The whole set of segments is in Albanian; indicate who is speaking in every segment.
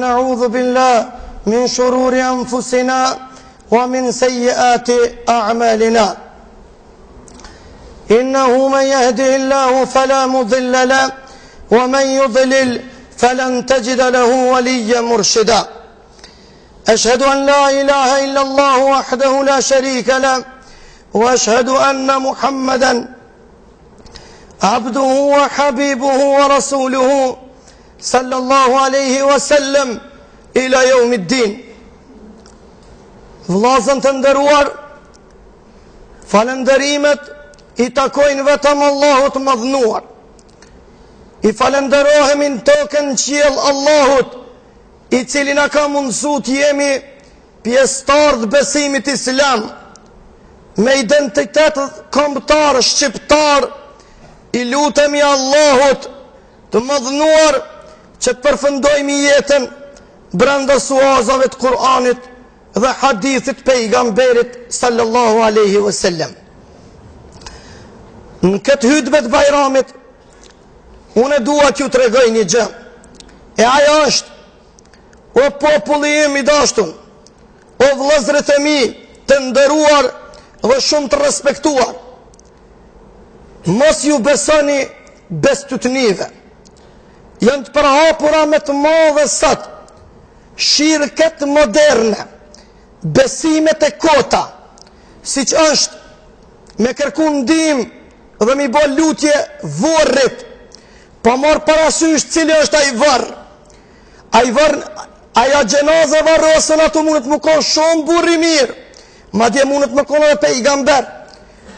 Speaker 1: نعوذ بالله من شرور أنفسنا ومن سيئات أعمالنا إنه من يهده الله فلا مضل له ومن يضلل فلن تجد له وليا مرشدا أشهد أن لا إله إلا الله وحده لا شريك له وأشهد أن محمدا عبده وحبيبه ورسوله Sallallahu alejhi wa sallam ila joumid din. Vllazën të nderuar, falënderimet i takojnë vetëm Allahut madhnuar. I falënderohemi në tokë, n'qiell Allahut, i cili na ka mundësu të jemi pjestarë të besimit islam, me identitet kombëtar, shqiptar, i lutemi Allahut, Të madhnuar që të përfundojmë jetën brenda suazave të Kur'anit dhe hadithit të Pejgamberit sallallahu alaihi wasallam. Në këtë hytbe të Bajramit unë dua t'ju tregoj një gjë. E ajo është o populli im i dashtun, o vëllezërit e mi të nderuar dhe shumë të respektuar. Mos ju besoni bestytnive. Janë të përhapura me të madhe sot. Shirket moderne, besimet e kota, siç është me kërku ndihmë dhe me i bo lutje vorrit, pa marrë parasysh cili është ai vorr. Ai vorr, ajo xhenaze e vorrosun në ato mundet me konë shumë burrë i mirë, madje mundet me konë dhe pejgamber.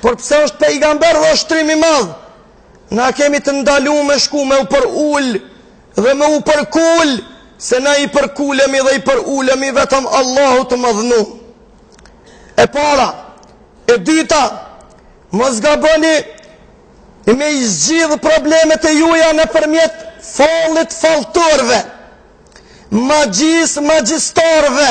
Speaker 1: Por pse është pejgamber dhe është trim i madh, na kemi të ndalu me shku me u përul dhe me u përkul, se na i përkulemi dhe i përulemi vetëm Allahut të madhnu. E para, e dyta, mos gaboni me i zgjidhë problemet e juja nëpërmjet fallit, falltorëve, magjisë, magjistarëve,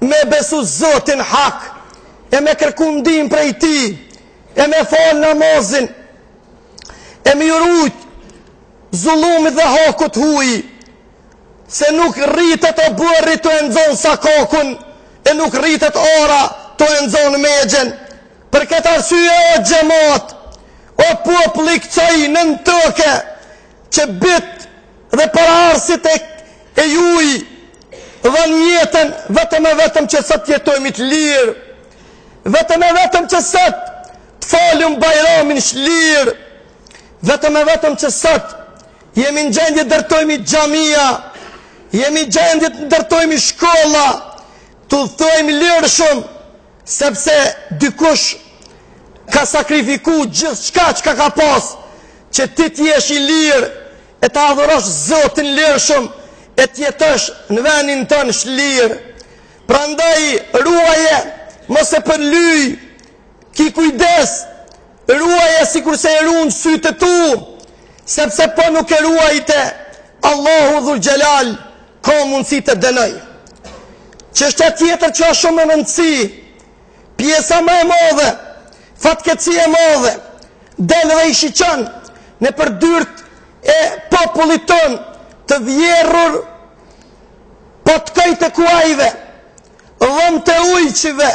Speaker 1: Me besu Zotin hak e me kërku ndihmë prej tij e me fal namazin e me ju rujt zullumit dhe hakut huj se nuk rritet oborri tu e nxon sokakun e nuk rritet ara tu e nxon mexhën për këtë arsye o xhamat o popull i kësaj nënë toke Që bijtë dhe paraardhësit e e juj dhanë jetën vetëm e vetëm që sot të jetojmë të lirë. Vetëm e vetëm që sot të falum Bajramin shlir. Vetëm e vetëm që sot jemi në gjendje ndërtojmë xhamia. Jemi në gjendje të ndërtojmë shkolla. T'udhëtojmë lirshëm Sepse dikush ka sakrifiku gjithë çka çka ka pas, që ti t'jesh i lirë, e ta adhurosh zotin lirshëm, e t'jetosh në venin tonë shlirë. Prandaj, ruaje, mos e përlyj, ki kujdes, ruaje sikurse i run sytë e tu, sepse po nuk e ruajte, Allahu dhul xhelal, ka mundësi të dënojë. Çështja tjetër që është shumë me rëndësi, pjesa ma e modhe, fatkeqësi e modhe, del dhe i shiqon nëpër dyrt e popullit tonë të vjerrur patkojt e kuajve, dhomt e ujqive,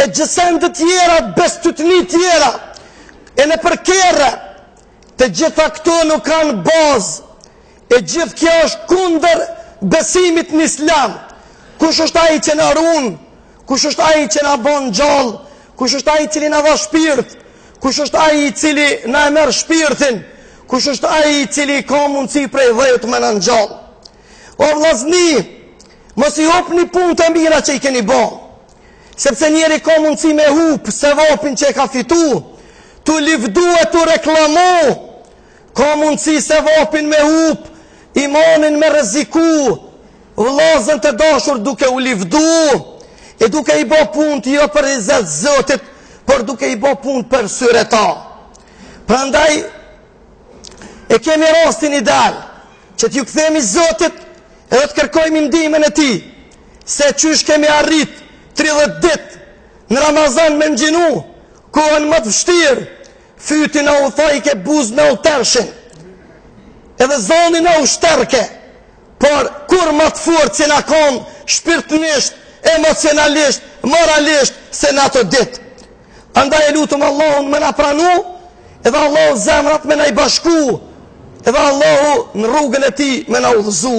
Speaker 1: e gjësende tjera, bestytni tjera, e nëpër kerre, Të gjitha këto nuk kanë bazë. E gjithë kjo është kundër besimit në Islam. Kush është ai që na run? Kush është ai që na ba gjallë? Kush është ai i cili na dha shpirt? Kush është ai i cili na e merr shpirtin? Kush është ai i cili ka mundësi prej vdekt me na ngjall? O vllazni, Mos i hupni punët e mira që i keni bo, sepse njeri ka mundësi me hup sevapin që e ka fitu, t'u livdu e t'u reklamu, ka mundësi sevapin me hup, imanin me rreziku, vllazën të dashur duke u livdu, e duke i bo punët jo për izet Zotit, por duke i bo punët për syreta. Prandaj, E kemi rastin ideal që t'iu kthemi Zotit edhe të kërkojmë ndihmën e tij. Se qysh kemi arrit 30 ditë në Ramazan me nxhinu, kohën ma të vshtirë, fyti na u thajke buzët na u tershin. Edhe zoni na u shterke, por kurr ma të fortë s'jena kon shpirtënisht, emocionalisht, moralisht se në ato ditë. Andaj e lutum Allahun me na pranu Edhe Allahu zemrat me na i bashku Edhe Allahu në rrugën e tij me na udhëzu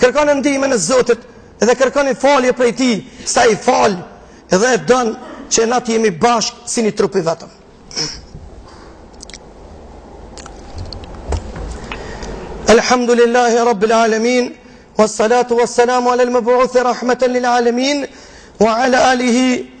Speaker 1: Kërkone ndihmën e Zotit Edhe kërkoni falje prej tij Se ai fal Edhe e don që na t'jemi bashkë si ni trup i vetëm Elhamdulillahi Rabbil Alemin Wa salatu wa salamu alel meb'uthi rahmeten lil Alemin Wa ala alihi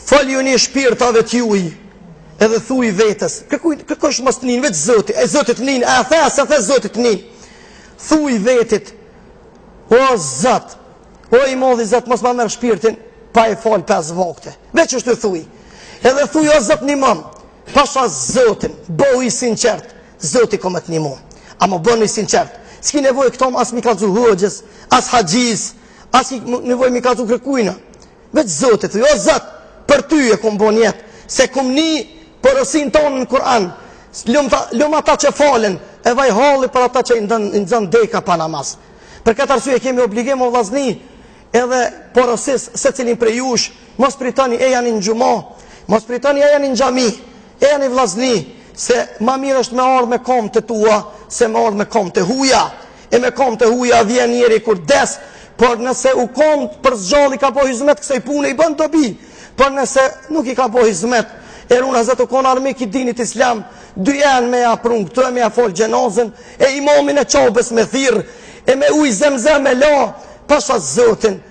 Speaker 1: Folju ni shpirtave t'juj edhe thuj vetes. Kërkuj, kërkush mos të nin, veç zoti, e zoti të nin, a the, a s'e the zoti të nin. Thuj vetit, o zot, o i modhi zot, mos ma merr shpirtin, pa i falë pes vakte. Veç qështu thuj. Edhe thuj, o zot nimom, pasha zotin, bëhu i sinqert, zoti ko me të nimu. Ama bëhu i sinqert. S'ki nevoj këtom as me i kallzu hoxhës, as haxhisë, as ki nevoj me i kallzu kërkujna. Veç Zotit thuj, o Zot, për ty e kum bon jetën, se kum ni porosinë tane në Kur'an, lum ata, lum ata që falen, e vaj halli për ata që i nxënë deka pa namaz. Për këtë arsye kemi obligim o vllazni, edhe porosis secilin prej jush, mos pritoni ejani në xhuma, mos pritoni ejani në xhami, ejani vllazni, se ma mirë është me ardhë me kom të tua, se me ardhë me kom të huja. E me kom të huja vjen njeri kur des, por nëse u kon për s'gjalli i ka bo hizmet kësaj pune i bën dobi, por nëse nuk i ka bo hizmet, e runa Zot u kon armik i dinit islam, dynjanë me ja pru këtu, me ja fal xhenazën, e imamin e Qabës me thirrë, e me uj zemzem me la, pasha zotin,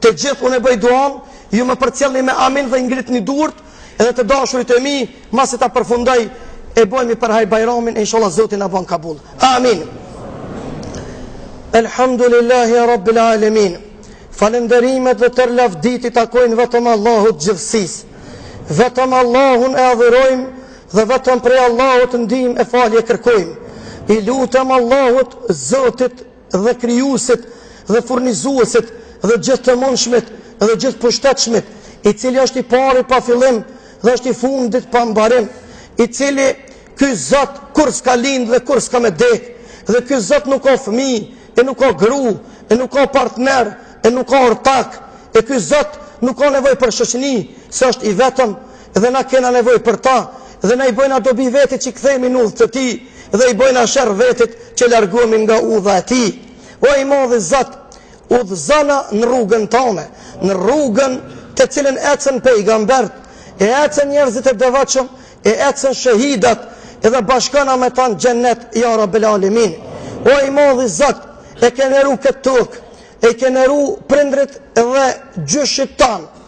Speaker 1: Të gjithë unë e bëj duanë, ju më përcjellni me amin dhe i ngritni durtë, edhe të dashurit e mi, masi ta përfundoj, e bëjmi përhajr Bajramin, e inshallah Zoti na bën kabul. Amin. Elhamdulillahi Rabbil Alamin. Falënderimet dhe tërë lavditë i takojnë vetëm Allahut të gjithësisë. Vetëm Allahun e adhurojmë dhe vetëm prej Allahut ndihmë e falje kërkojmë. I lutemi Allahut, Zotit dhe krijuesit dhe furnizuesit dhe gjithë të mundshmit dhe gjithëpushtetshmit, i cili është i pari pa fillim dhe është i fundit pa mbarim, i cili ky Zot kurrë s'ka lindë dhe kurrë s'ka me dekë, dhe ky Zot nuk ka fëmijë, e nuk ka gru, e nuk ka partner, e nuk ka ortak, e ky Zot nuk ka nevojë për shoqni, se është i vetëm, dhe na kena nevojë për ta dhe na i bëjna dobi vetit që i kthehemi në udhë të tij dhe i bëjna sherr vetit që largohemi nga udha e tij o i madhi Zot udhëzona në rrugën tane në rrugën të cilën ecën pejgamberët e ecën njerëzit e devotshëm e ecën shehidat edhe bashkona me ta në xhennet ja rabbel alemin o i madhi Zot e ke neru këtë tokë e ke neru prindrit dhe gjyshit tanë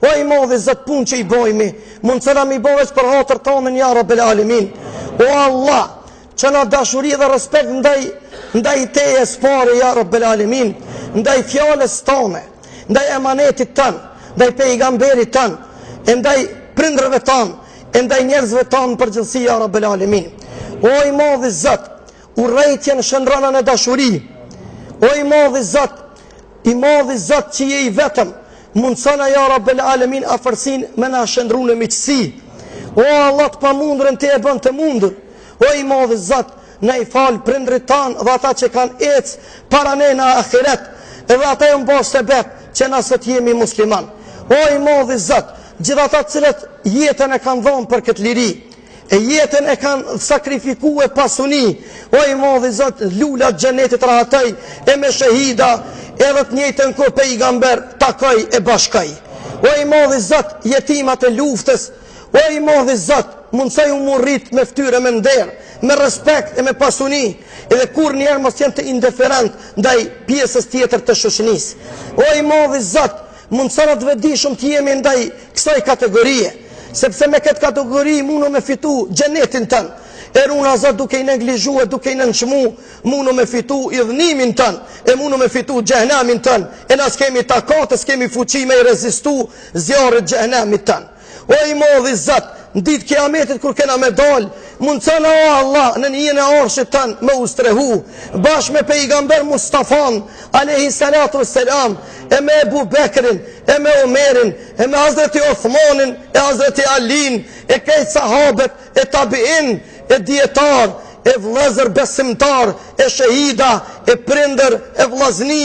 Speaker 1: O i madhi zot punët që i bojmi Mundësona m'i bo veç për hatër tanin ja rabel alimin O Allah Çona dashuri dhe respekt ndaj Ndaj teje s'pari ja rabel alimin Ndaj fjalës tane Ndaj emanetit tan Ndaj pejgamberit tan E ndaj prindërve tanë E ndaj njerëzve tanë n'përgjithësi ja rabel alimin O i madhi zot Urrejtjen shndërrona në dashuri O i madhi zot I madhi zot që je i vetëm Mundësona ja Rabbel Alemin Afërsinë me na shndërru në miqësi O Allah të pamundurën ti e bën të mundur O i madhi zot Na i fal prindrit tanë dhe ata që kanë ecë para ne në ahiret Edhe ata u banë sebep që na sot jemi musliman O i madhi zot Gjithë ata të cilët jetën e kanë dhonë për këtë liri E jetën e kanë sakrifiku e pasuni O i madhi zot lulat xhenetit rahatoj e me shehida edhe të njëjtën kohë pejgamber takoj e bashkoj O i madhi zot jetimat e luftës O i madhi zot mundësoj me u rrit me ftyrë e me nder me respekt e me pasuni edhe kurr njëherë mos jenë të indiferent ndaj pjesës tjetër të shoqënisë O i madhi zot Mundësona të vetëdijshëm të jemi ndaj kësaj kategorie, sepse me këtë kategori mundu me fitu xhenetin tënd. E runa Zot duke i neglizhu e duke i nënçmu mundu me fitu idhnimin tënd e mundu me fitu xhehenemin tënd e na s'kemi takat e s'kemi fuqi me i rezistu zjarrit xhehenemit tënd. O i madhi Zot, n'ditë t'Kijametit kur kena me dalë, mundësona o Allah nën hijen e Arshit tënd me u strehu, bashkë me Pejgamber Mustafan, alejhi salatu ue selam, e me Ebu Bekrin, e me Omerin, e me Hazreti Othmanin, e Hazreti Alinë, e krejt Sahabët, e Tabi'in, e Dijetarë, e vëllezër besimtarë, e shehida, e prindër, e vëllazni,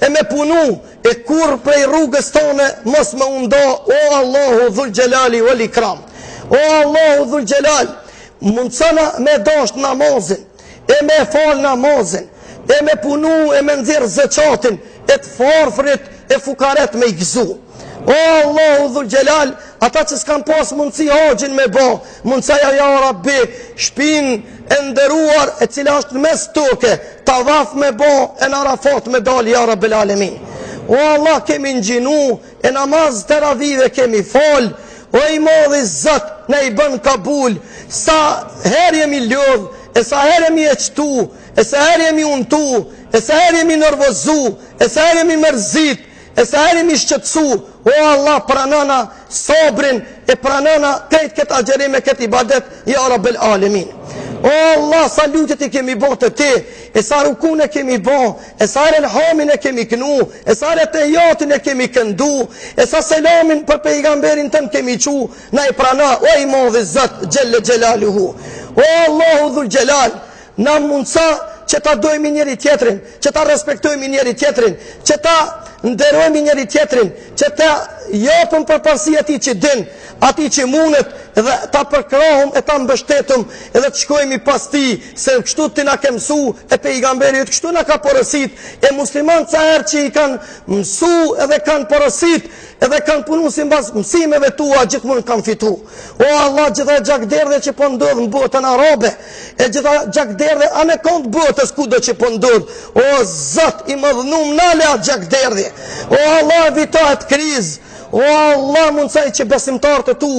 Speaker 1: E me punu, e kurrë prej rrugës tone mos me u ndo, o Allahu Dhul Xhelali wal Ikram. O Allahu Dhul Xhelal, mundësona me dashtë namazin, e me falë namazin, e me punu, e me nxjerr zeqatin, e t'vorfrit, e fukaret me i gëzu. O Allahu Dhul Xhelal, ata që s'kanë pas mundësi haxhin me bo, Mundësoja ja Rabbi shpinë e nderuar e cila është në mes toke tavaf me bo e në arafat me dal ja Rabbel Alemin o Allah kemi ngjinu e namaz teravive kemi fal o i madhi zot na i ban kabul sa herë jemi lodh e sa herë jemi etu e sa herë jemi untu e sa herë jemi nervozu e sa herë jemi mërzit E sa herë jemi shqetësu, O Allah pranona sabrin e pranona krejt këtë agjerim e këtë ibadet, Ja Rabbel Alemin. O Allah sa lutjet i kemi bo te ti, e sa rukun e kemi bo, e sa herë elhamin e kemi këndu, e sa herë tehijatin e kemi këndu, e sa selamin për pejgamberin tënd kemi çu, na i prano, o i madhi zot, xhel-le xhelaluhu. O Allahu dhul xhelal, Na mundëso që ta dojmë njëri tjetrin, që ta respektojmë njëri tjetrin, që ta nderojmë njëri tjetrin, që ta japim përparësi atij që din, atij që mundet dhe ta përkrahum e ta mbështetum edhe të shkojmë pas tij, se kështu ti na ke mësu e pejgamberi yt kështu na ka porësit, e musliman sa herë që i kanë mësu edhe kanë porësit, edhe kanë punu simbas mësimeve tua gjithmonë kanë fitu. O Allah, gjith ajo gjakderdhje që po ndodh në botën arabe, e gjith ajo gjakderdhje anekënd botës kudo që po ndodh, o Zot i madhnum nale atë gjakderdhje, o Allah evitoje atë krizë, o Allah mundësoje që besimtarët e tu,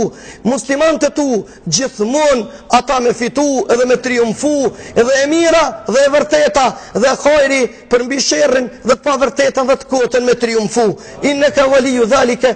Speaker 1: muslimanët e tu, gjithmon ata me fitu edhe me triumfu, edhe e mira dhe e vërteta dhe hajri përmbi sherrin dhe të pavërtetën dhe të kotën me triumfu. Inneke velijju dhalike,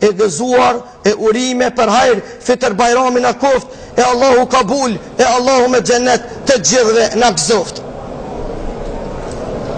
Speaker 1: e gëzuar e urime për hajr Fitër Bajrami na koft e Allahu kabul e Allahu me xhenet të gjithëve na gëzoft.